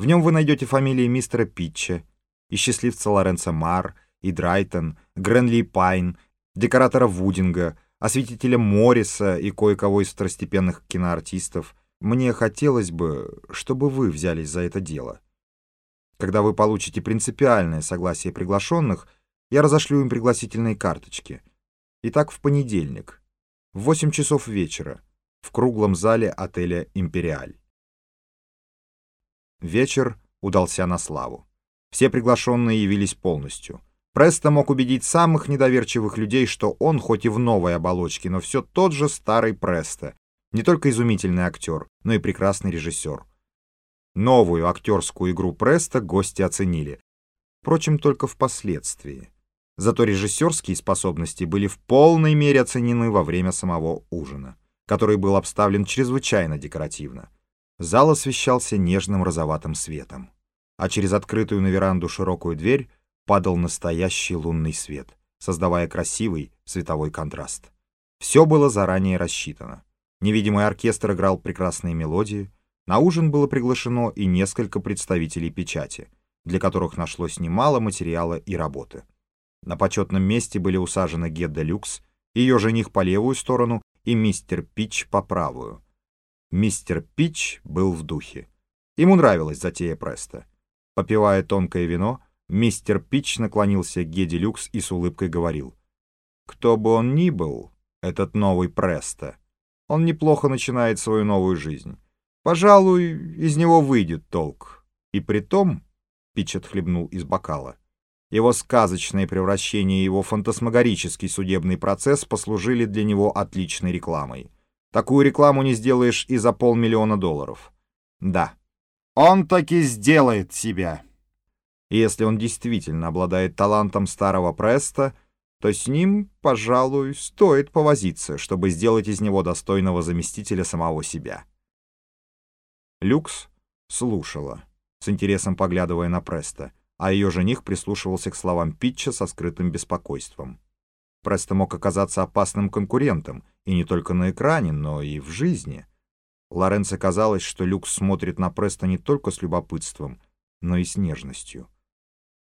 В нем вы найдете фамилии мистера Питча, и счастливца Лоренца Мар, и Драйтон, Гренли Пайн, декоратора Вудинга, осветителя Морриса и кое-кого из второстепенных киноартистов. Мне хотелось бы, чтобы вы взялись за это дело. Когда вы получите принципиальное согласие приглашенных, я разошлю им пригласительные карточки. Итак, в понедельник, в 8 часов вечера, в круглом зале отеля «Империаль». Вечер удался на славу. Все приглашенные явились полностью. Престо мог убедить самых недоверчивых людей, что он, хоть и в новой оболочке, но все тот же старый Престо. Не только изумительный актер, но и прекрасный режиссер. Новую актерскую игру Престо гости оценили. Впрочем, только впоследствии. Зато режиссерские способности были в полной мере оценены во время самого ужина, который был обставлен чрезвычайно декоративно. Зал освещался нежным розоватым светом, а через открытую на веранду широкую дверь падал настоящий лунный свет, создавая красивый световой контраст. Все было заранее рассчитано. Невидимый оркестр играл прекрасные мелодии, на ужин было приглашено и несколько представителей печати, для которых нашлось немало материала и работы. На почетном месте были усажены Гедда Люкс, ее жених по левую сторону и мистер Пич по правую — Мистер Пич был в духе. Ему нравилась затея Преста. Попивая тонкое вино, мистер Пич наклонился к Геди Люкс и с улыбкой говорил. «Кто бы он ни был, этот новый Преста, он неплохо начинает свою новую жизнь. Пожалуй, из него выйдет толк. И при том, Пич отхлебнул из бокала, его сказочное превращение и его фантасмагорический судебный процесс послужили для него отличной рекламой. Такую рекламу не сделаешь и за полмиллиона долларов. Да, он таки сделает себя. Если он действительно обладает талантом старого Преста, то с ним, пожалуй, стоит повозиться, чтобы сделать из него достойного заместителя самого себя. Люкс слушала, с интересом поглядывая на Преста, а ее жених прислушивался к словам Питча со скрытым беспокойством. Престо мог оказаться опасным конкурентом, и не только на экране, но и в жизни. Лоренцо казалось, что Люкс смотрит на Престо не только с любопытством, но и с нежностью.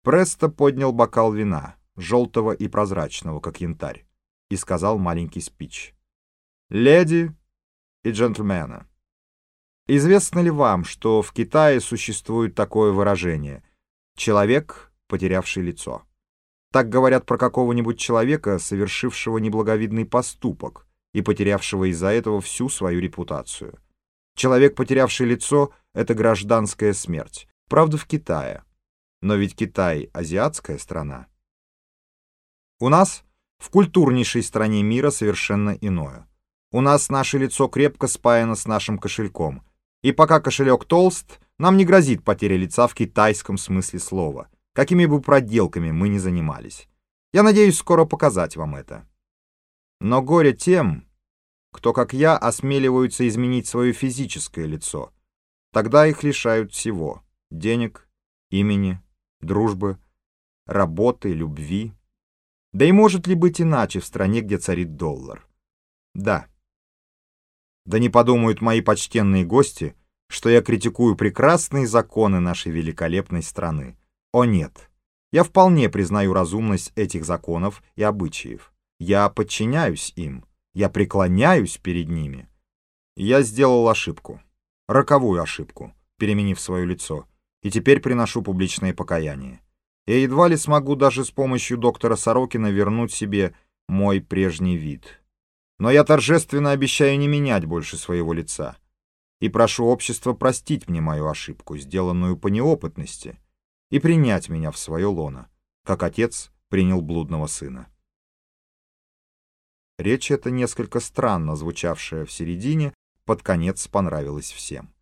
Престо поднял бокал вина, желтого и прозрачного, как янтарь, и сказал маленький спич. «Леди и джентльмены, известно ли вам, что в Китае существует такое выражение «человек, потерявший лицо»?» Так говорят про какого-нибудь человека, совершившего неблаговидный поступок и потерявшего из-за этого всю свою репутацию. Человек, потерявший лицо, — это гражданская смерть. Правда, в Китае. Но ведь Китай — азиатская страна. У нас, в культурнейшей стране мира, совершенно иное. У нас наше лицо крепко спаяно с нашим кошельком. И пока кошелек толст, нам не грозит потеря лица в китайском смысле слова — какими бы проделками мы ни занимались. Я надеюсь скоро показать вам это. Но горе тем, кто, как я, осмеливаются изменить свое физическое лицо. Тогда их лишают всего — денег, имени, дружбы, работы, любви. Да и может ли быть иначе в стране, где царит доллар? Да. Да не подумают мои почтенные гости, что я критикую прекрасные законы нашей великолепной страны. О нет, я вполне признаю разумность этих законов и обычаев. Я подчиняюсь им, я преклоняюсь перед ними. Я сделал ошибку, роковую ошибку, переменив свое лицо, и теперь приношу публичное покаяние. Я едва ли смогу даже с помощью доктора Сорокина вернуть себе мой прежний вид. Но я торжественно обещаю не менять больше своего лица. И прошу общество простить мне мою ошибку, сделанную по неопытности, и принять меня в свое лоно, как отец принял блудного сына. Речь эта, несколько странно звучавшая в середине, под конец понравилась всем.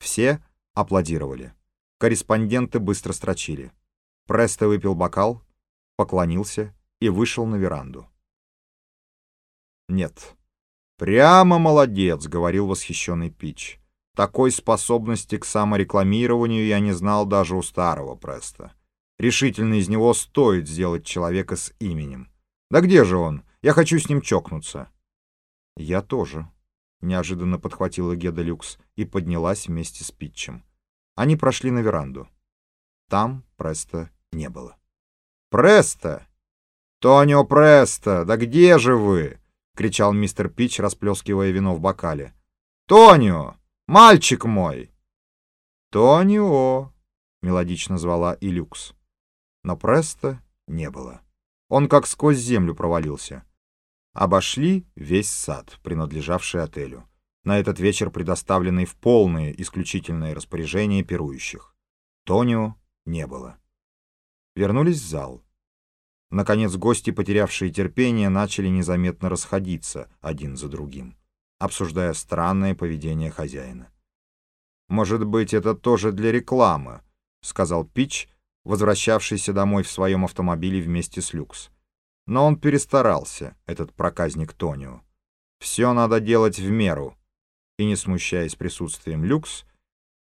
Все аплодировали. Корреспонденты быстро строчили. Престо выпил бокал, поклонился и вышел на веранду. «Нет, прямо молодец», — говорил восхищенный Пич. Такой способности к саморекламированию я не знал даже у старого Преста. Решительно из него стоит сделать человека с именем. Да где же он? Я хочу с ним чокнуться. Я тоже. Неожиданно подхватила Геда Люкс и поднялась вместе с Питчем. Они прошли на веранду. Там Преста не было. «Преста! Тонио Преста! Да где же вы?» — кричал мистер Пич, расплескивая вино в бокале. «Тонио! Мальчик мой!» «Тонио!» — мелодично звала и Люкс. Но Преста не было. Он как сквозь землю провалился. Обошли весь сад, принадлежавший отелю, на этот вечер предоставленный в полное исключительное распоряжение пирующих. Тонио не было. Вернулись в зал. Наконец гости, потерявшие терпение, начали незаметно расходиться один за другим, обсуждая странное поведение хозяина. «Может быть, это тоже для рекламы», — сказал Пич, возвращавшийся домой в своем автомобиле вместе с Люкс. Но он перестарался, этот проказник Тонио. Все надо делать в меру. И, не смущаясь присутствием Люкс,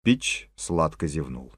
Пич сладко зевнул.